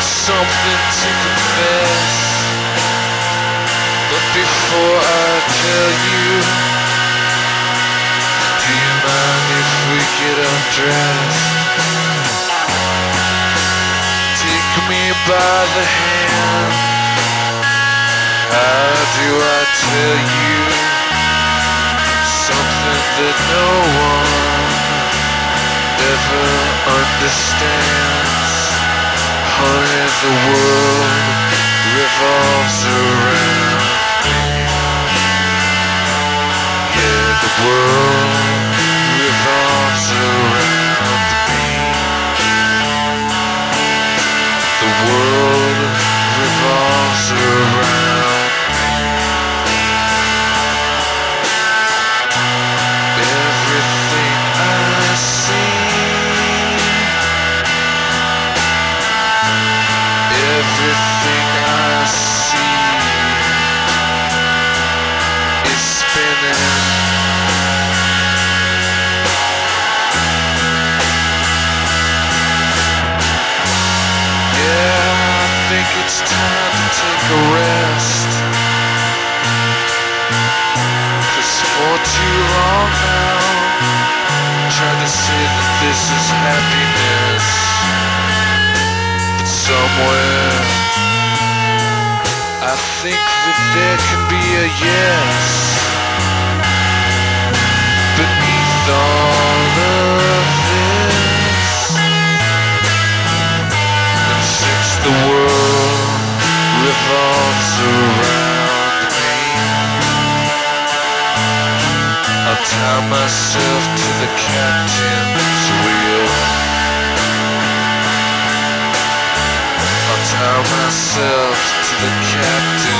something to confess. But before I tell you, do you mind if we get undressed? Take me by the hand. How do I tell you something that no one ever understands? Honey, the world revolves around. Yeah, the world a rest. Cause for too long now, tried to say that this is happiness. But somewhere, I think that there can be a yes. Beneath all of this. And since the world around me, I'll tie myself to the captain's wheel. I'll tie myself to the captain's wheel.